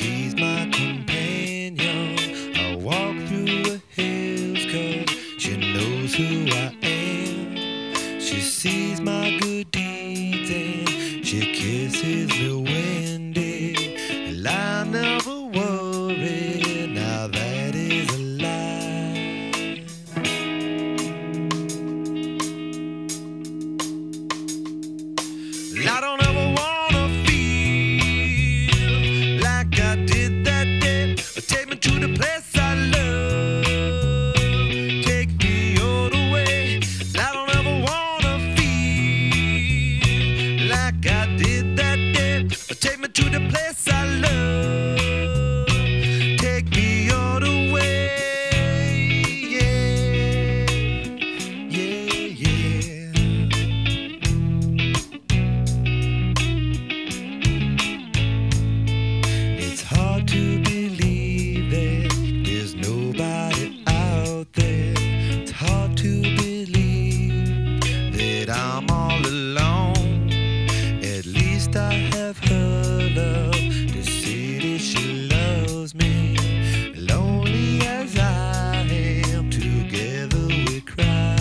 She's my companion. I walk through the hills cause she knows who I am. She sees my I have her love to see that she loves me? Lonely as I am, together we cry.